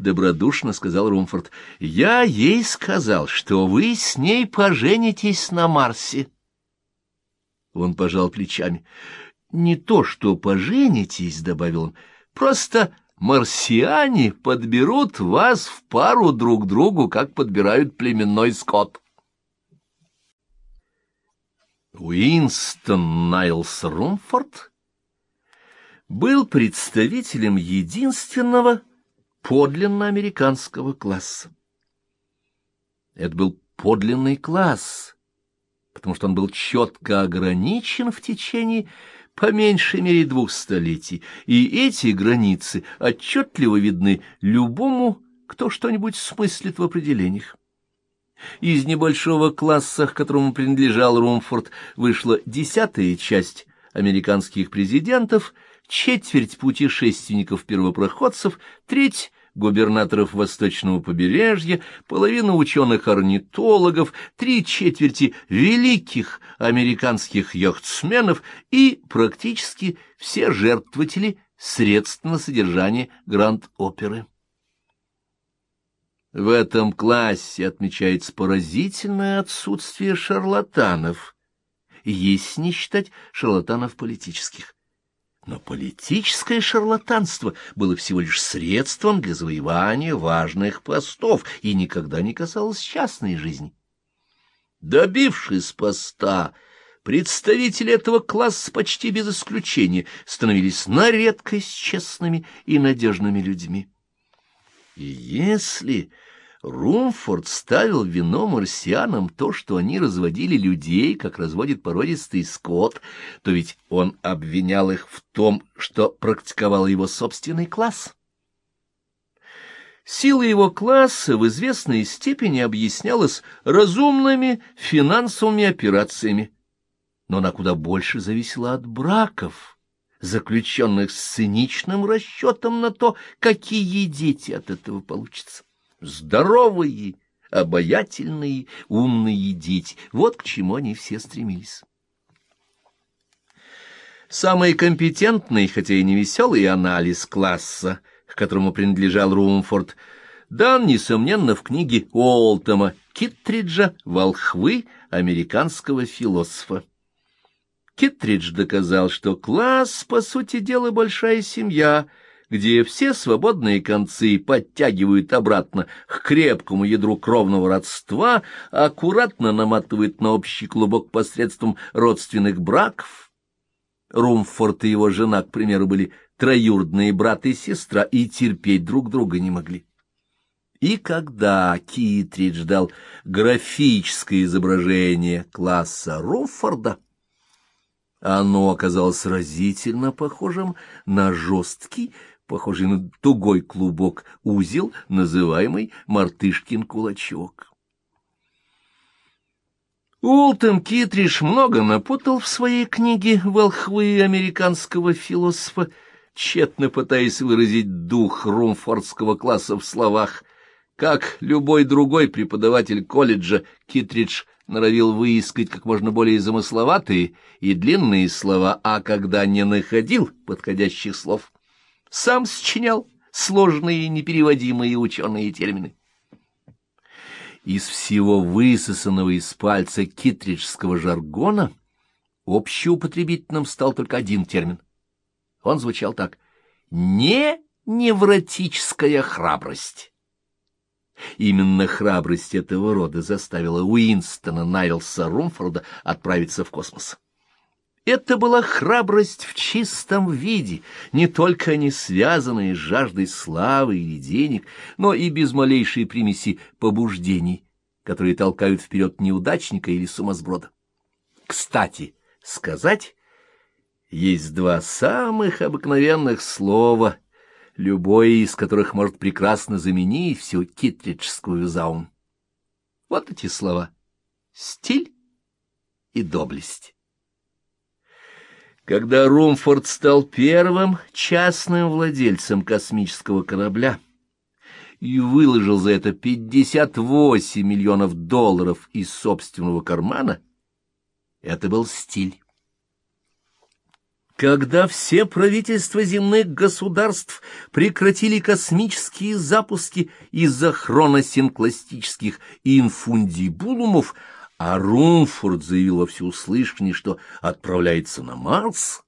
добродушно сказал Румфорд. Я ей сказал, что вы с ней поженитесь на Марсе. Он пожал плечами. Не то, что поженитесь, добавил он, просто марсиане подберут вас в пару друг другу, как подбирают племенной скот. Уинстон Найлс Румфорд был представителем единственного подлинно американского класса. Это был подлинный класс, потому что он был четко ограничен в течение по меньшей мере двух столетий, и эти границы отчетливо видны любому, кто что-нибудь смыслит в определениях. Из небольшого класса, к которому принадлежал Румфорд, вышла десятая часть американских президентов, четверть путешественников-первопроходцев, треть губернаторов восточного побережья, половина ученых-орнитологов, три четверти великих американских яхтсменов и практически все жертвователи средств на содержание Гранд-оперы. В этом классе отмечается поразительное отсутствие шарлатанов, если не считать шарлатанов политических. Но политическое шарлатанство было всего лишь средством для завоевания важных постов и никогда не касалось частной жизни. Добившись поста, представители этого класса почти без исключения становились на редкость честными и надежными людьми. И если Румфорд ставил вино марсианам то, что они разводили людей, как разводит породистый скот, то ведь он обвинял их в том, что практиковал его собственный класс. Сила его класса в известной степени объяснялась разумными финансовыми операциями, но она куда больше зависела от браков, заключенных с циничным расчетом на то, какие дети от этого получатся здоровые, обаятельные, умные дети. Вот к чему они все стремились. Самый компетентный, хотя и невеселый анализ класса, к которому принадлежал Румфорд, дан, несомненно, в книге Уолтома Киттриджа «Волхвы американского философа». Китридж доказал, что класс, по сути дела, большая семья — где все свободные концы подтягивают обратно к крепкому ядру кровного родства, аккуратно наматывают на общий клубок посредством родственных браков. Румфорд и его жена, к примеру, были троюродные брат и сестра и терпеть друг друга не могли. И когда Китридж дал графическое изображение класса Румфорда, оно оказалось разительно похожим на жесткий, похожий на тугой клубок, узел, называемый мартышкин кулачок. Уолтон Китриш много напутал в своей книге «Волхвы американского философа», тщетно пытаясь выразить дух румфордского класса в словах. Как любой другой преподаватель колледжа, Китридж норовил выискать как можно более замысловатые и длинные слова, а когда не находил подходящих слов, сам сочинял сложные непереводимые ученые термины. Из всего высосанного из пальца китриджского жаргона общеупотребительным стал только один термин. Он звучал так «не невротическая храбрость». Именно храбрость этого рода заставила Уинстона Найлса Румфорда отправиться в космос. Это была храбрость в чистом виде, не только не связанная с жаждой славы или денег, но и без малейшей примеси побуждений, которые толкают вперед неудачника или сумасброда. Кстати, сказать, есть два самых обыкновенных слова, любое из которых может прекрасно заменить всю китриджскую заум. Вот эти слова — стиль и доблесть. Когда Румфорд стал первым частным владельцем космического корабля и выложил за это 58 миллионов долларов из собственного кармана, это был стиль. Когда все правительства земных государств прекратили космические запуски из-за хроносинкластических инфундибулумов, а Румфорд заявил во всеуслышание, что отправляется на Марс,